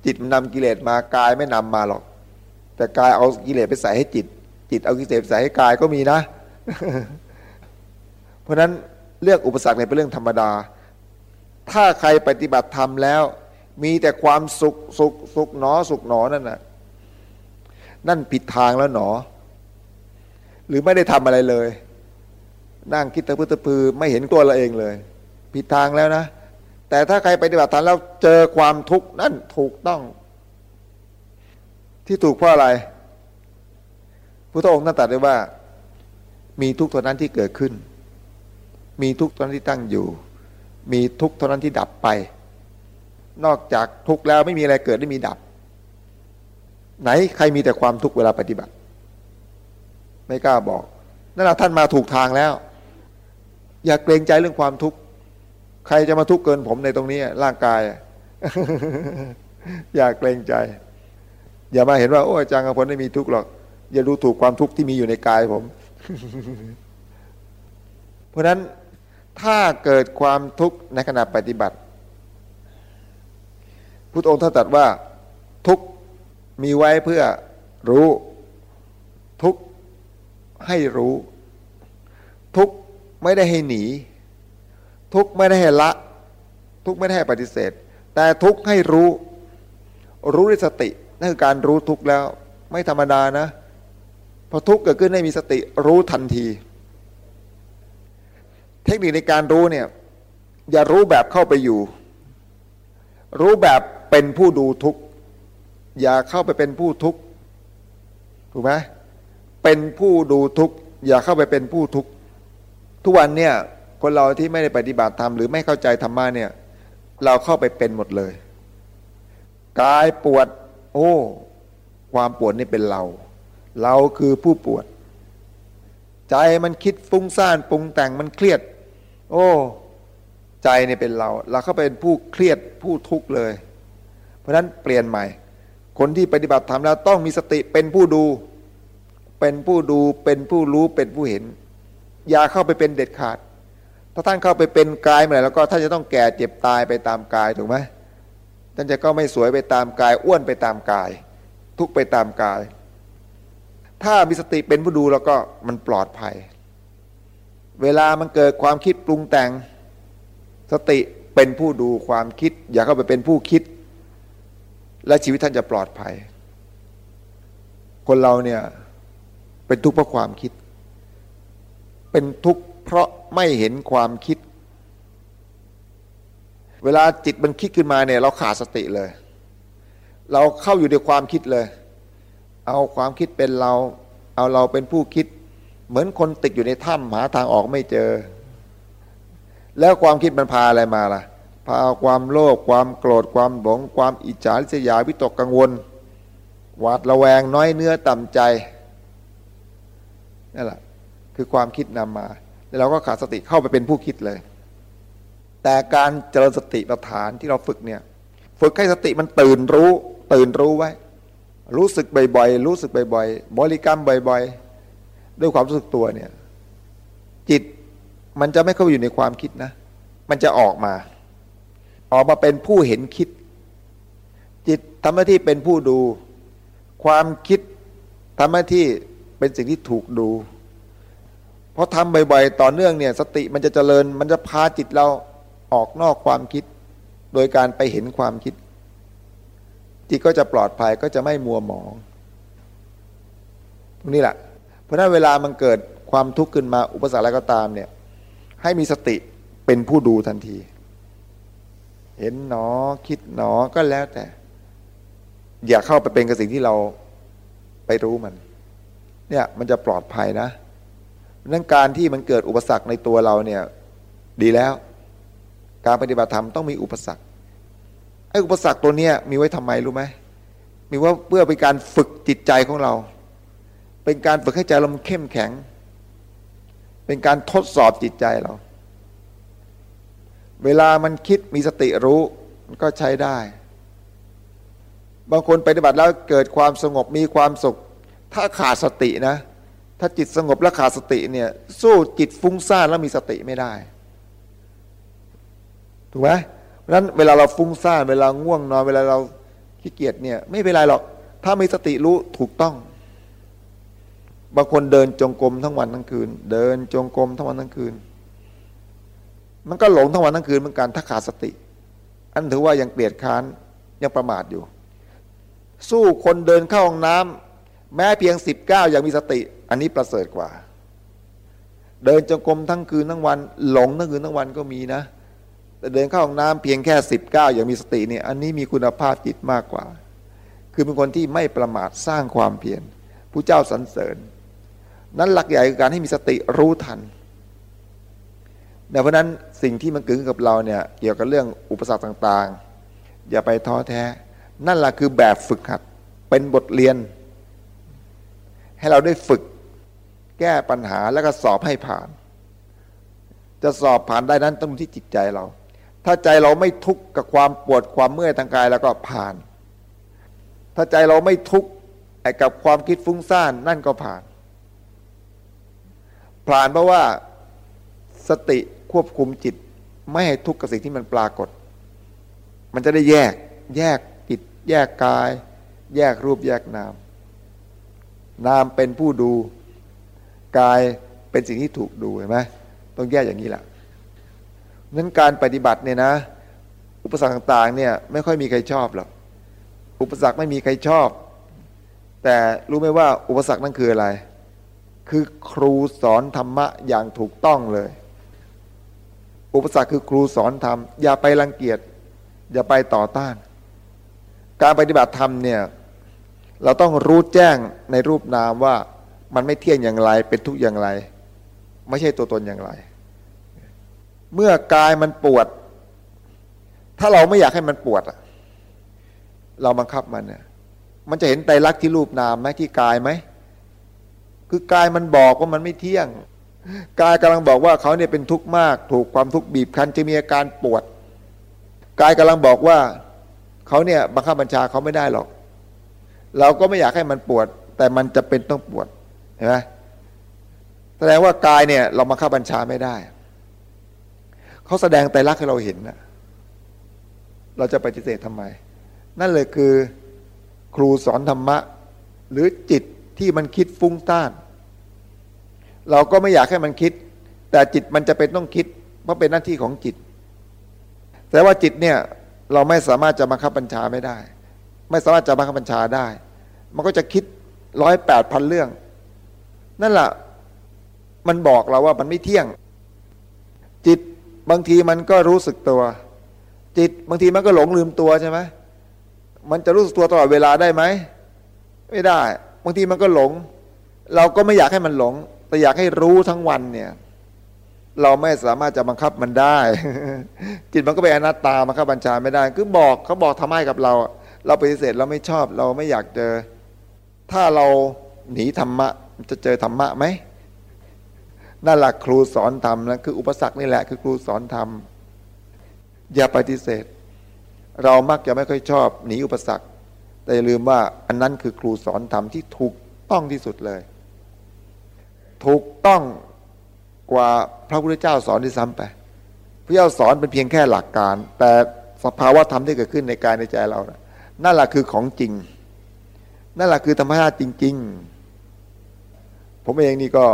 จิตมันนำกิเลสมากายไม่นำมาหรอก แต่กายเอากิเลสไปใส่ให้จิต จิตเอากิเลสใส่ให้กายก็มีนะ เพราะฉะนั้นเรื่องอุปสรรคเนี่ยเป็นเรื่องธรรมดา ถ้าใครปฏิบัติธรรมแล้ว มีแต่ความสุขสุขสุขหนอสุขหนอนั่นน่ะนั่นผิดทางแล้วหนอ หรือไม่ได้ทำอะไรเลย นั่งคิดตะพื้ตะพือไม่เห็นตัวเราเองเลย ผิดทางแล้วนะ แต่ถ้าใครปฏิบัติธรรมแล้วเจอความทุกข์นั่นถูกต้อง ที่ถูกเพราะอะไรพุทธองค์นั่นตรัสไว้ว่า มีทุกข์เท่านั้นที่เกิดขึ้น มีทุกข์เท่านั้นที่ตั้งอยู่ มีทุกข์เท่านั้นที่ดับไป นอกจากทุกข์แล้วไม่มีอะไรเกิดไม่มีดับ ไหนใครมีแต่ความทุกข์เวลาปฏิบัติ ไม่กล้าบอกนั่นแหละท่านมาถูกทางแล้ว อย่าเกรงใจเรื่องความทุกข์ใครจะมาทุกข์เกินผมในตรงนี้ร่างกาย อย่าเกรงใจ อย่ามาเห็นว่าโอ้อาจารย์กพลไม่มีทุกข์หรอก อย่าดูถูกความทุกข์ที่มีอยู่ในกายผม เพราะนั้น ถ้าเกิดความทุกข์ในขณะปฏิบัติ พุทธองค์ท่านตรัสว่าทุกมีไว้เพื่อรู้ทุกให้รู้ ทุกไม่ได้ให้หนี ทุกไม่ได้ให้ละ ทุกไม่ได้ให้ปฏิเสธ แต่ทุกให้รู้ รู้ด้วยสตินั่นคือการรู้ทุกข์แล้ว ไม่ธรรมดานะพอทุกข์เกิดขึ้นให้มีสติรู้ทันที เทคนิคในการรู้เนี่ยอย่ารู้แบบเข้าไปอยู่ รู้แบบเป็นผู้ดูทุกข์อย่าเข้าไปเป็นผู้ทุกข์ถูกไหมเป็นผู้ดูทุกข์อย่าเข้าไปเป็นผู้ทุกข์ทุกวันเนี่ยคนเราที่ไม่ได้ปฏิบัติธรรมหรือไม่เข้าใจธรรมะเนี่ย เราเข้าไปเป็นหมดเลยกายปวด โอ้ ความปวดนี่เป็นเรา เราคือผู้ปวด ใจมันคิดฟุ้งซ่านปรุงแต่งมันเครียด โอ้ ใจเนี่เป็นเรา เราเข้าไปเป็นผู้เครียดผู้ทุกข์เลย เพราะฉะนั้นเปลี่ยนใหม่ คนที่ปฏิบัติธรรมแล้วต้องมีสติเป็นผู้ดู เป็นผู้ดูเป็นผู้รู้เป็นผู้เห็น อย่าเข้าไปเป็นเด็ดขาด ถ้าท่านเข้าไปเป็นกายเมื่อไหร่แล้วก็ท่านจะต้องแก่เจ็บตายไปตามกายถูกไหมท่านจะก็ไม่สวยไปตามกาย อ้วนไปตามกาย ทุกไปตามกาย ถ้ามีสติเป็นผู้ดูแล้วก็มันปลอดภัย เวลามันเกิดความคิดปรุงแต่ง สติเป็นผู้ดูความคิด อย่าเข้าไปเป็นผู้คิด และชีวิตท่านจะปลอดภัย คนเราเนี่ยเป็นทุกข์เพราะความคิด เป็นทุกข์เพราะไม่เห็นความคิด เวลาจิตมันคิดขึ้นมาเนี่ย เราขาดสติเลย เราเข้าอยู่ในความคิดเลย เอาความคิดเป็นเรา เอาเราเป็นผู้คิด เหมือนคนติดอยู่ในถ้ำหาทางออกไม่เจอ แล้วความคิดมันพาอะไรมาล่ะ พาความโลภความโกรธความหลงความอิจฉาริษยาวิตกกังวล หวาดระแวงน้อยเนื้อต่ำใจนั่นแหละคือความคิดนำมา แล้วเราก็ขาดสติเข้าไปเป็นผู้คิดเลย แต่การเจริญสติปัฏฐานที่เราฝึกเนี่ยฝึกให้สติมันตื่นรู้ ตื่นรู้ไว้ รู้สึกบ่อยๆรู้สึกบ่อยๆบริกรรมบ่อย ๆ ด้วยความรู้สึกตัวเนี่ย จิตมันจะไม่เข้าไปอยู่ในความคิดนะ มันจะออกมา ออกมาเป็นผู้เห็นคิด จิตทำหน้าที่เป็นผู้ดู ความคิดทำหน้าที่เป็นสิ่งที่ถูกดูเพราะทำบ่อยๆต่อเนื่องเนี่ย สติมันจะเจริญ มันจะพาจิตเราออกนอกความคิด โดยการไปเห็นความคิด จิตก็จะปลอดภัยก็จะไม่มัวหมองตรงนี้แหละ เพราะนั้นเวลามันเกิดความทุกข์ขึ้นมาอุปสรรคอะไรก็ตามเนี่ย ให้มีสติเป็นผู้ดูทันที เห็นหนอคิดหนอก็แล้วแต่ อย่าเข้าไปเป็นกับสิ่งที่เราไปรู้มัน เนี่ยมันจะปลอดภัยนะนั้นการที่มันเกิดอุปสรรคในตัวเราเนี่ย ดีแล้ว การปฏิบัติธรรมต้องมีอุปสรรคไอ้อุปสรรคตัวเนี้ยมีไว้ทำไมรู้ไหมมีว่าเพื่อเป็นการฝึกจิตใจของเรา เป็นการฝึกให้ใจเราเข้มแข็ง เป็นการทดสอบจิตใจเรา เวลามันคิดมีสติรู้มันก็ใช้ได้ บางคนปฏิบัติแล้วเกิดความสงบมีความสุข ถ้าขาดสตินะ ถ้าจิตสงบและขาดสติเนี่ย สู้จิตฟุ้งซ่านแล้วมีสติไม่ได้ ถูกไหมเพราะนั้นเวลาเราฟุ้งซ่านเวลาง่วงนอนเวลาเราขี้เกียจเนี่ย ไม่เป็นไรหรอก ถ้ามีสติรู้ถูกต้อง บางคนเดินจงกรมทั้งวันทั้งคืน เดินจงกรมทั้งวันทั้งคืน มันก็หลงทั้งวันทั้งคืนเหมือนกันถ้าขาดสติ อันถือว่ายังเกลียดค้านยังประมาทอยู่ สู้คนเดินเข้าห้องน้ำแม้เพียงสิบเก้ายังมีสติ อันนี้ประเสริฐกว่า เดินจงกรมทั้งคืนทั้งวัน หลงทั้งคืนทั้งวันก็มีนะแต่เดินเข้าห้องน้ำเพียงแค่สิบเก้าย่างมีสติเนี่ยอันนี้มีคุณภาพจิตมากกว่า คือเป็นคนที่ไม่ประมาทสร้างความเพียรผู้เจ้าสรรเสริญ นั้นหลักใหญ่คือการให้มีสติรู้ทันเพราะนั้นสิ่งที่มันเกิดขึ้นกับเราเนี่ยเกี่ยวกับเรื่องอุปสรรคต่างๆ อย่าไปท้อแท้ นั่นแหละคือแบบฝึกหัดเป็นบทเรียน ให้เราได้ฝึกแก้ปัญหาแล้วก็สอบให้ผ่าน จะสอบผ่านได้นั้นต้องที่จิตใจเรา ถ้าใจเราไม่ทุกข์กับความปวดความเมื่อยทางกายแล้วก็ผ่าน ถ้าใจเราไม่ทุกข์กับความคิดฟุ้งซ่านนั่นก็ผ่าน ผ่านเพราะว่าสติควบคุมจิต ไม่ให้ทุกข์กับสิ่งที่มันปรากฏ มันจะได้แยก แยกจิต แยกกาย แยกรูปแยกนาม นามเป็นผู้ดู กายเป็นสิ่งที่ถูกดูเห็นไหมต้องแยกอย่างนี้แหละนั้นการปฏิบัติเนี่ยนะ อุปสรรคต่างๆเนี่ยไม่ค่อยมีใครชอบหรอกอุปสรรคไม่มีใครชอบ แต่รู้ไหมว่าอุปสรรคนั่นคืออะไร คือครูสอนธรรมะอย่างถูกต้องเลย อุปสรรคคือครูสอนธรรม อย่าไปรังเกียจ อย่าไปต่อต้าน การปฏิบัติธรรมเนี่ย เราต้องรู้แจ้งในรูปนามว่ามันไม่เที่ยงอย่างไร เป็นทุกอย่างไร ไม่ใช่ตัวตนอย่างไร เมื่อกายมันปวด ถ้าเราไม่อยากให้มันปวดเราบังคับมันเนี่ย มันจะเห็นไตรลักษณ์ที่รูปนามไหมที่กายไหม คือกายมันบอกว่ามันไม่เที่ยง กายกำลังบอกว่าเขาเนี่ยเป็นทุกข์มาก ถูกความทุกข์บีบคั้นจะมีอาการปวด กายกำลังบอกว่าเขาเนี่ยบังคับบัญชาเขาไม่ได้หรอก เราก็ไม่อยากให้มันปวด แต่มันจะเป็นต้องปวดเห็นไหมแสดงว่ากายเนี่ย เรามาข้าบัญชาไม่ได้ เขาแสดงไตรลักษณ์ให้เราเห็นนะเราจะปฏิเสธทำไม นั่นเลยคือครูสอนธรรมะ หรือจิตที่มันคิดฟุ้งต้าน เราก็ไม่อยากให้มันคิด แต่จิตมันจะเป็นต้องคิด เพราะเป็นหน้าที่ของจิต แต่ว่าจิตเนี่ยเราไม่สามารถจะบังคับบัญชาไม่ได้ ไม่สามารถจะบังคับบัญชาได้ มันก็จะคิดร้อยแปดพันเรื่อง นั่นแหละมันบอกเราว่ามันไม่เที่ยง จิตบางทีมันก็รู้สึกตัว จิตบางทีมันก็หลงลืมตัวใช่ไหมมันจะรู้สึกตัวตลอดเวลาได้ไหมไม่ได้ บางทีมันก็หลง เราก็ไม่อยากให้มันหลง แต่อยากให้รู้ทั้งวันเนี่ย เราไม่สามารถจะบังคับมันได้ จิตมันก็ไปอนัตตาบังคับบัญชาไม่ได้ คือบอกเขาบอกทำให้กับเรา เราปฏิเสธเราไม่ชอบ เราไม่อยากเจอ ถ้าเราหนีธรรมะจะเจอธรรมะไหมนั่นแหละครูสอนธรรมนะคืออุปสรรคนี่แหละคือครูสอนธรรมอย่าปฏิเสธ เรามักจะไม่ค่อยชอบหนีอุปสรรค แต่อย่าลืมว่าอันนั้นคือครูสอนธรรมที่ถูกต้องที่สุดเลย ถูกต้องกว่าพระพุทธเจ้าสอนที่ซ้ำไปพระเจ้าสอนเป็นเพียงแค่หลักการ แต่สภาวะธรรมที่เกิดขึ้นในกายในใจเรานะนั่นแหละคือของจริง นั่นแหละคือธรรมชาติจริง ๆ ผมเองนี่ก็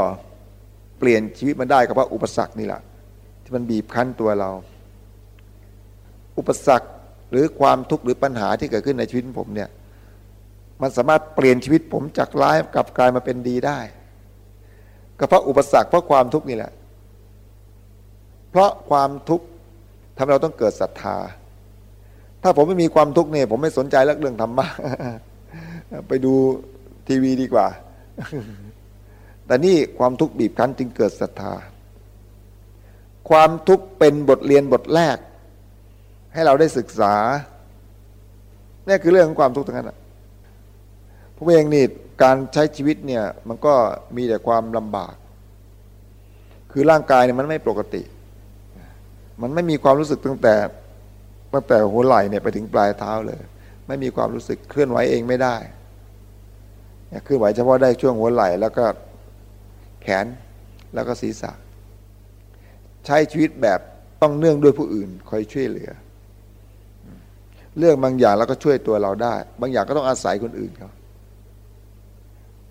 เปลี่ยนชีวิตมันได้กับว่าอุปสรรคนี่แหละที่มันบีบคั้นตัวเรา อุปสรรคหรือความทุกข์หรือปัญหาที่เกิดขึ้นในชีวิตผมเนี่ย มันสามารถเปลี่ยนชีวิตผมจากร้ายกลับกลายมาเป็นดีได้ ก็เพราะอุปสรรคเพราะความทุกข์นี่แหละ เพราะความทุกข์ทำเราต้องเกิดศรัทธา ถ้าผมไม่มีความทุกข์เนี่ยผมไม่สนใจเรื่องธรรมะไปดูทีวีดีกว่า แต่นี่ความทุกข์บีบคั้นจึงเกิดศรัทธา ความทุกข์เป็นบทเรียนบทแรก ให้เราได้ศึกษานี่คือเรื่องของความทุกข์ทั้งนั้น ผมเองนี่การใช้ชีวิตเนี่ยมันก็มีแต่ความลำบาก คือร่างกายเนี่ยมันไม่ปกติ มันไม่มีความรู้สึกตั้งแต่ตั้งแต่หัวไหล่เนี่ยไปถึงปลายเท้าเลย ไม่มีความรู้สึกเคลื่อนไหวเองไม่ได้คือไหวเฉพาะได้ช่วงหัวไหล่แล้วก็แขนแล้วก็ศีรษะ ใช้ชีวิตแบบต้องเนื่องด้วยผู้อื่นคอยช่วยเหลือ เรื่องบางอย่างเราก็ช่วยตัวเราได้ บางอย่างก็ต้องอาศัยคนอื่นเขา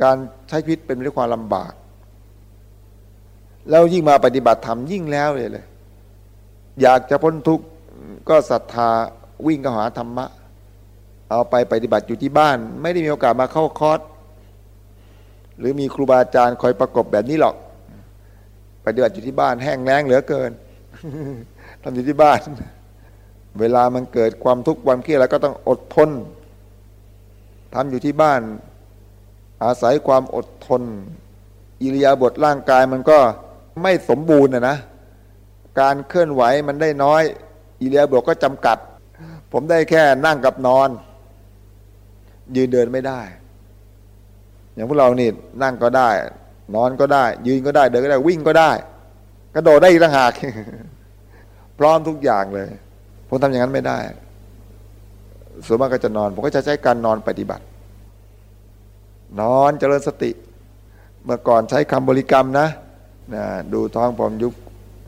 การใช้ชีวิตเป็นด้วยความลำบาก แล้วยิ่งมาปฏิบัติธรรมยิ่งแล้วเลยเลย อยากจะพ้นทุกข์ก็ศรัทธาวิ่งเข้าหาธรรมะ เอาไปปฏิบัติอยู่ที่บ้าน ไม่ได้มีโอกาสมาเข้าคอร์สหรือมีครูบาอาจารย์คอยประกบแบบนี้หรอก ปฏิบัติอยู่ที่บ้านแห้งแล้งเหลือเกินทำอยู่ที่บ้าน เวลามันเกิดความทุกข์ความเครียดแล้วก็ต้องอดทนทำอยู่ที่บ้าน อาศัยความอดทน อิริยาบถร่างกายมันก็ไม่สมบูรณ์นะนะ การเคลื่อนไหวมันได้น้อย อิริยาบถก็จำกัด ผมได้แค่นั่งกับนอน ยืนเดินไม่ได้ อย่างพวกเรานี่นั่งก็ได้ นอนก็ได้ ยืนก็ได้เดินก็ได้วิ่งก็ได้ กระโดดได้อีกต่างหากพร้อมทุกอย่างเลย ผมทำอย่างนั้นไม่ได้ส่วนมากก็จะนอน ผมก็จะใช้การนอนปฏิบัติ นอนเจริญสติ เมื่อก่อนใช้คำบริกรรมนะนะดูท้องพองยุบ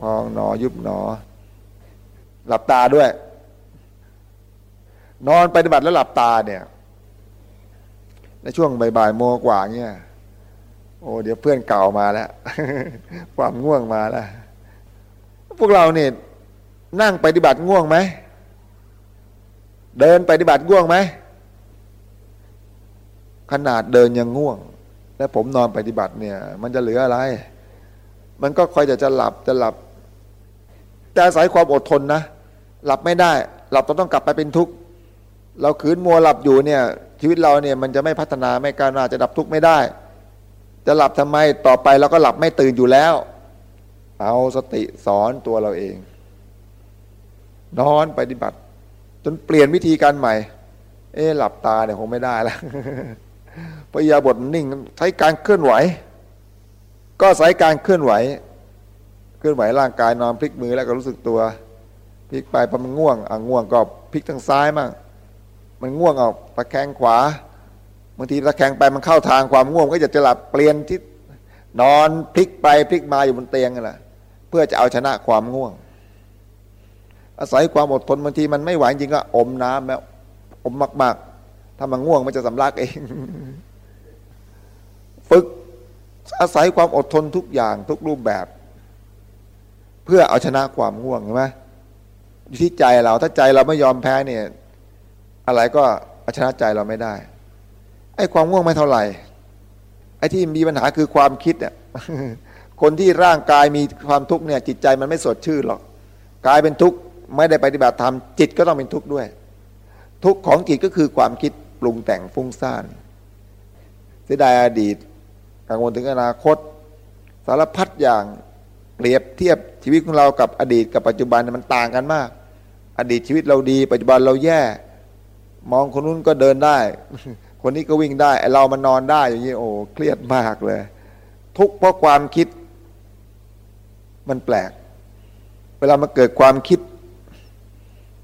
พองหนอยุบหนอ หลับตาด้วย นอนปฏิบัติแล้วหลับตาเนี่ย ในช่วงบ่ายๆโมกว่าเงี้ยโอ้เดี๋ยวเพื่อนเก่ามาแล้ว ความง่วงมาแล้ว พวกเราเนี่ยนั่งปฏิบัติง่วงไหม เดินปฏิบัติง่วงไหม ขนาดเดินยังง่วง และผมนอนปฏิบัติเนี่ย มันจะเหลืออะไร มันก็คอยจะจะหลับจะหลับ แต่อาศัยความอดทนนะ หลับไม่ได้ หลับต้องกลับไปเป็นทุกข์เราขืนมัวหลับอยู่เนี่ย ชีวิตเราเนี่ยมันจะไม่พัฒนาไม่การนาจะดับทุกข์ไม่ได้ จะหลับทำไมต่อไปเราก็หลับไม่ตื่นอยู่แล้ว เอาสติสอนตัวเราเอง นอนปฏิบัติ จนเปลี่ยนวิธีการใหม่ เอ๊หลับตาเนี่ยคงไม่ได้แล้ว พยาบทนิ่งใช้การเคลื่อนไหว ก็ใช้การเคลื่อนไหว เคลื่อนไหวร่างกายนอนพลิกมือแล้วก็รู้สึกตัวพลิกไปพอมันง่วงอะง่วงก็พลิกทางซ้ายมั่งมันง่วงออกตะแคงขวาบางทีตะแคงไปมันเข้าทางความง่วงก็จะจะหลับเปลี่ยนทิศนอนพลิกไปพลิกมาอยู่บนเตียงนั่นแหละเพื่อจะเอาชนะความง่วง อาศัยความอดทนบางทีมันไม่ไหวจริงก็อมน้ำแล้วอมมาก ๆ ถ้ามันง่วงมันจะสำลักเอง ฝึกอาศัยความอดทนทุกอย่างทุกรูปแบบ เพื่อเอาชนะความง่วงใช่ไหมอยู่ที่ใจเราถ้าใจเราไม่ยอมแพ้เนี่ย อะไรก็เอาชนะใจเราไม่ได้ไอ้ความง่วงไม่เท่าไหร่ไอ้ที่มีปัญหาคือความคิดเนี่ยคนที่ร่างกายมีความทุกข์เนี่ย จิตใจมันไม่สดชื่นหรอกกายเป็นทุกข์ไม่ได้ปฏิบัติธรรมจิตก็ต้องเป็นทุกข์ด้วย ทุกข์ของจิตก็คือความคิดปรุงแต่งฟุ้งซ่านเสียดายอดีต กังวลถึงอนาคต สารพัดอย่างเปรียบเทียบชีวิตของเรากับอดีตกับปัจจุบันมันต่างกันมาก อดีตชีวิตเราดี ปัจจุบันเราแย่ มองคนนู้นก็เดินได้ คนนี้ก็วิ่งได้ไอเรามันนอนได้อย่างนี้โอ้เครียดมากเลย ทุกเพราะความคิด มันแปลก เวลามาเกิดความคิด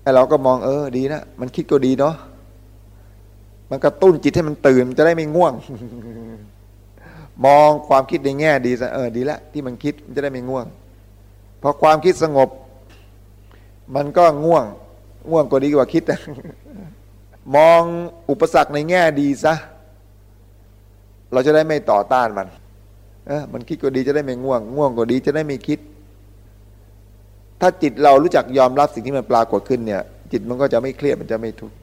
ไอเราก็มองเออดีนะมันคิดก็ดีเนาะมันกระตุ้นจิตให้มันตื่น จะได้ไม่ง่วง มองความคิดในแง่ดีเออดีล้วที่มันคิดมันจะได้ไม่ง่วงพอความคิดสงบ มันก็ง่วงง่วงกว่าดีกว่าคิดมองอุปสรรคในแง่ดีซะเราจะได้ไม่ต่อต้านมันเออมันคิดก็ดีจะได้ไม่ง่วง ง่วงก็ดีจะได้ไม่คิด ถ้าจิตเรารู้จักยอมรับสิ่งที่มันปรากฏขึ้นเนี่ย จิตมันก็จะไม่เครียดมันจะไม่ทุกข์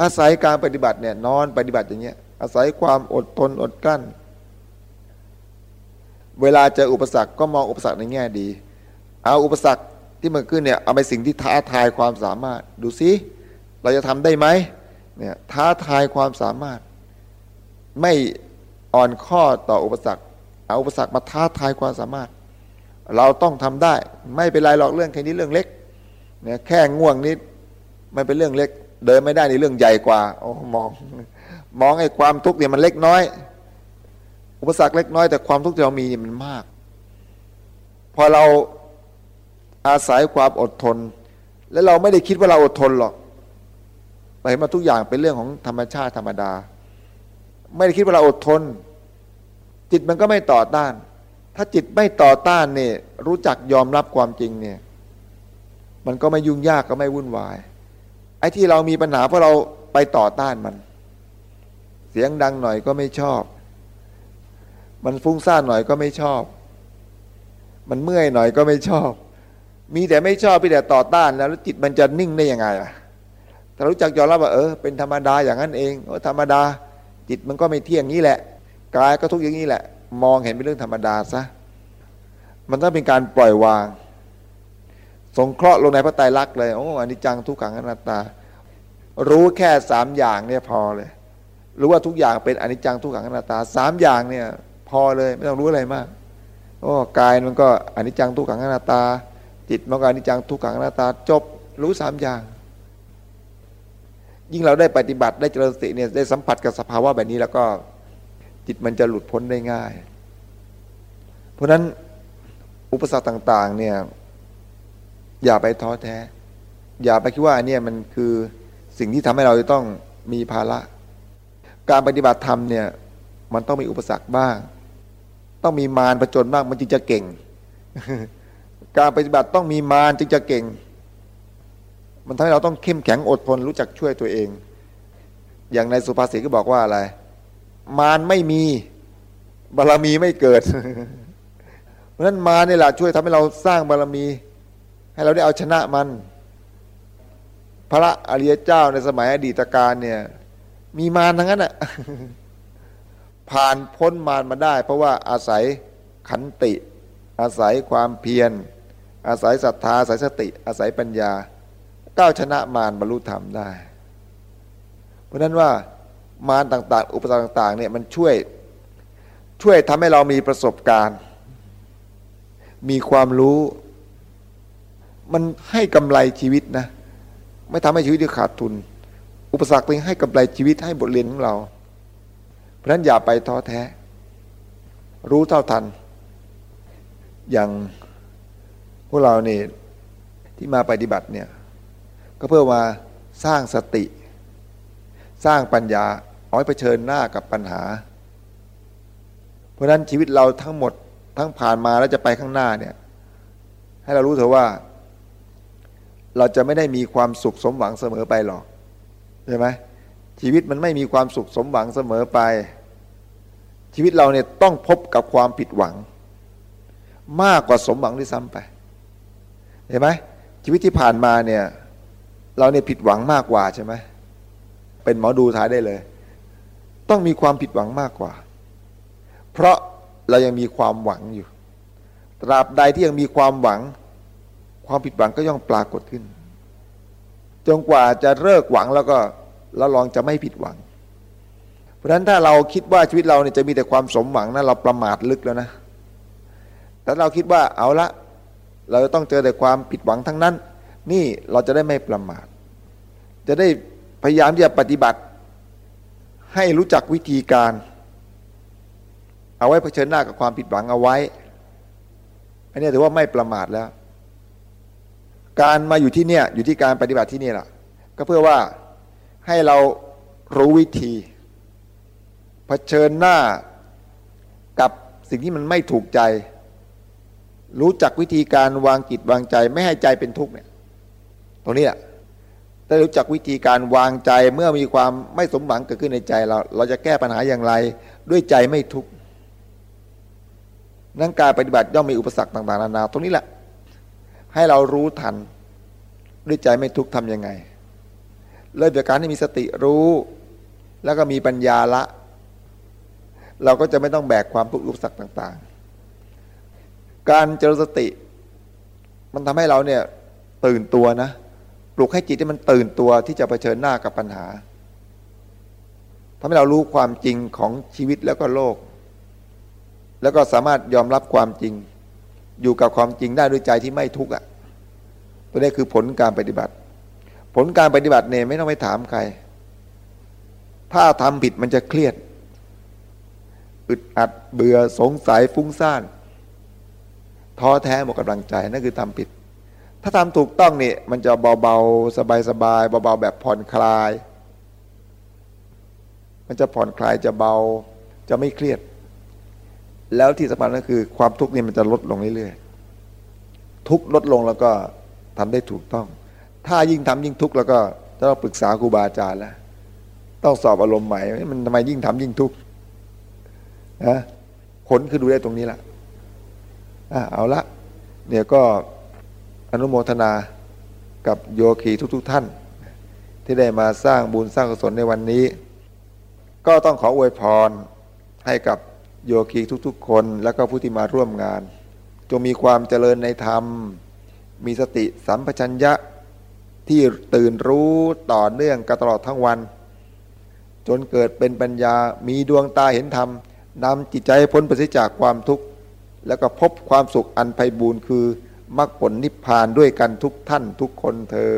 อาศัยการปฏิบัติเนี่ยนอนปฏิบัติอย่างเงี้ยอาศัยความอดทนอดกลั้น เวลาเจออุปสรรคก็มองอุปสรรคในแง่ดี เอาอุปสรรคที่มันขึ้นเนี่ยเอาไปสิ่งที่ท้าทายความสามารถ ดูซิเราจะทำได้ไหมเนี่ยท้าทายความสามารถ ไม่อ่อนข้อต่ออุปสรรค เอาอุปสรรคมาท้าทายความสามารถ เราต้องทำได้ ไม่เป็นไรหรอกเรื่องแค่นี้เรื่องเล็กเนี่ยแค่ง่วงนิดไม่เป็นเรื่องเล็ก เดินไม่ได้ในเรื่องใหญ่กว่าโอ้มอง มองไอ้ความทุกข์เนี่ยมันเล็กน้อย อุปสรรคเล็กน้อยแต่ความทุกข์ที่เรามีนี่มันมาก พอเราอาศัยความอดทน และเราไม่ได้คิดว่าเราอดทนหรอกเราเห็นมาทุกอย่างเป็นเรื่องของธรรมชาติธรรมดา ไม่ได้คิดว่าเราอดทน จิตมันก็ไม่ต่อต้าน ถ้าจิตไม่ต่อต้านเนี่ยรู้จักยอมรับความจริงเนี่ยมันก็ไม่ยุ่งยากก็ไม่วุ่นวาย ไอ้ที่เรามีปัญหาเพราะเราไปต่อต้านมัน เสียงดังหน่อยก็ไม่ชอบ มันฟุ้งซ่านหน่อยก็ไม่ชอบ มันเมื่อยหน่อยก็ไม่ชอบ มีแต่ไม่ชอบพี่แต่ต่อต้านแล้วจิตมันจะนิ่งได้ยังไงล่ะถ้ารู้จักยอมรับว่าเออเป็นธรรมดาอย่างนั้นเองเออธรรมดา จิตมันก็ไม่เที่ยงนี้แหละกายก็ทุกอย่างนี้แหละ มองเห็นเป็นเรื่องธรรมดาซะมันต้องเป็นการปล่อยวาง สงเคราะห์ลงในพระไตรลักษณ์เลยโอ้อนิจจังทุกขังอนัตตา รู้แค่สามอย่างเนี่ยพอเลย รู้ว่าทุกอย่างเป็นอนิจจังทุกขังอนัตตาสามอย่างเนี่ย พอเลยไม่ต้องรู้อะไรมากโอ้กายมันก็อนิจจังทุกขังอนัตตา จิตมันก็อนิจจังทุกขังอนัตตาจบรู้สามอย่าง ยิ่งเราได้ปฏิบัติได้เจริญสติเนี่ยได้สัมผัสกับสภาวะแบบนี้แล้วก็จิตมันจะหลุดพ้นได้ง่าย เพราะฉะนั้นอุปสรรคต่าง ๆ เนี่ย อย่าไปท้อแท้ อย่าไปคิดว่าเนี่ยมันคือสิ่งที่ทำให้เราจะต้องมีภาระ การปฏิบัติธรรมเนี่ย มันต้องมีอุปสรรคบ้าง ต้องมีมารประจนบ้างมันจึงจะเก่ง การปฏิบัติต้องมีมารจึงจะเก่ง มันทำให้เราต้องเข้มแข็งอดทนรู้จักช่วยตัวเอง อย่างในสุภาษิตก็บอกว่าอะไร มารไม่มีบารมีไม่เกิด เพราะนั้นมาเนี่ยแหละช่วยทำให้เราสร้างบารมี ให้เราได้เอาชนะมัน พระอริยเจ้าในสมัยอดีตการเนี่ย มีมารทั้งนั้นอะ ผ่านพ้นมารมาได้ เพราะว่าอาศัยขันติ อาศัยความเพียร อาศัยศรัทธาอาศัยสติ อาศัยปัญญาก้าวชนะมารบรรลุธรรมได้ เพราะนั้นว่ามารต่าง ๆ อุปสรรคต่าง ๆ เนี่ยมันช่วยช่วยทำให้เรามีประสบการณ์ มีความรู้ มันให้กำไรชีวิตนะ ไม่ทำให้ชีวิตขาดทุน อุปสรรคเป็นให้กำไรชีวิตให้บทเรียนของเรา นั้นอย่าไปท้อแท้ รู้เท่าทัน อย่างพวกเราเนี่ยที่มาปฏิบัติเนี่ยก็เพื่อมาสร้างสติ สร้างปัญญาเอาไว้เผชิญหน้ากับปัญหา เพราะนั้นชีวิตเราทั้งหมดทั้งผ่านมาแล้วจะไปข้างหน้าเนี่ยให้เรารู้เถอะว่า เราจะไม่ได้มีความสุขสมหวังเสมอไปหรอกใช่ไหมชีวิตมันไม่มีความสุขสมหวังเสมอไป ชีวิตเราเนี่ยต้องพบกับความผิดหวัง มากกว่าสมหวังด้วยซ้ำไปเห็นไหมชีวิตที่ผ่านมาเนี่ย เราเนี่ยผิดหวังมากกว่าใช่ไหมเป็นหมอดูทายได้เลย ต้องมีความผิดหวังมากกว่า เพราะเรายังมีความหวังอยู่ ตราบใดที่ยังมีความหวัง ความผิดหวังก็ย่อมปรากฏขึ้นจนกว่าจะเลิกหวังแล้วก็เราลองจะไม่ผิดหวัง ราะฉะนั้นถ้าเราคิดว่าชีวิตเราเนี่ยจะมีแต่ความสมหวังนะเราประมาทลึกแล้วนะแต่เราคิดว่าเอาละ เราจะต้องเจอแต่ความผิดหวังทั้งนั้น นี่เราจะได้ไม่ประมาท จะได้พยายามที่จะปฏิบัติ ให้รู้จักวิธีการ เอาไว้เผชิญหน้ากับความผิดหวังเอาไว้ อันนี้ถือว่าไม่ประมาทแล้ว การมาอยู่ที่เนี่ยอยู่ที่การปฏิบัติที่นี่แหละก็เพื่อว่าให้เรารู้วิธี เผชิญหน้ากับสิ่งที่มันไม่ถูกใจ รู้จักวิธีการวางจิตวางใจ ไม่ให้ใจเป็นทุกข์เนี่ย ตรงนี้แหละได้รู้จักวิธีการวางใจเมื่อมีความไม่สมหวังเกิดขึ้นในใจเรา เราจะแก้ปัญหาอย่างไร ด้วยใจไม่ทุกข์นั่งการปฏิบัติย่อมมีอุปสรรคต่างๆนานา ตรงนี้แหละ ให้เรารู้ทัน ด้วยใจไม่ทุกข์ทำยังไง เริ่มจากการที่มีสติรู้ แล้วก็มีปัญญาละ เราก็จะไม่ต้องแบกความทุกข์อุปสรรคต่าง ๆ การเจริญสติ มันทำให้เราเนี่ยตื่นตัวนะ ปลุกให้จิตที่มันตื่นตัวที่จะะเผชิญหน้ากับปัญหาทำให้เรารู้ความจริงของชีวิตแล้วก็โลก แล้วก็สามารถยอมรับความจริง อยู่กับความจริงได้ด้วยใจที่ไม่ทุกข์อะตัวนี้คือผลการปฏิบัติ ผลการปฏิบัติเนี่ยไม่ต้องไปถามใคร ถ้าทำผิดมันจะเครียด อึดอัดเบื่อสงสัยฟุ้งซ่านท้อแท้หมดกำลังใจนั่นคือทำผิด ถ้าทำถูกต้องเนี่ยมันจะเบาๆสบายๆเบาๆแบบผ่อนคลาย มันจะผ่อนคลายจะเบาจะไม่เครียด แล้วที่สำคัญก็คือความทุกข์นี่มันจะลดลงเรื่อยๆทุกลดลงแล้วก็ทำได้ถูกต้อง ถ้ายิ่งทำยิ่งทุกข์แล้วก็จะต้องปรึกษาครูบาอาจารย์แล้วต้องสอบอารมณ์ใหม่มันทำไมยิ่งทำยิ่งทุกข์ นะผลคือดูได้ตรงนี้แหละอะเอาละเนี่ยก็อนุโมทนากับโยคีทุก ๆ ท่าน ที่ได้มาสร้างบุญสร้างกุศลในวันนี้ ก็ต้องขออวยพรให้กับโยคีทุก ๆ คน แล้วก็ผู้ที่มาร่วมงาน จงมีความเจริญในธรรม มีสติสัมปชัญญะที่ตื่นรู้ต่อเนื่องกันตลอดทั้งวัน จนเกิดเป็นปัญญามีดวงตาเห็นธรรม นำจิตใจพ้นไปจากความทุกข์ แล้วก็พบความสุขอันไพบูรณ์คือมรรคผลนิพพานด้วยกันทุกท่านทุกคนเธอ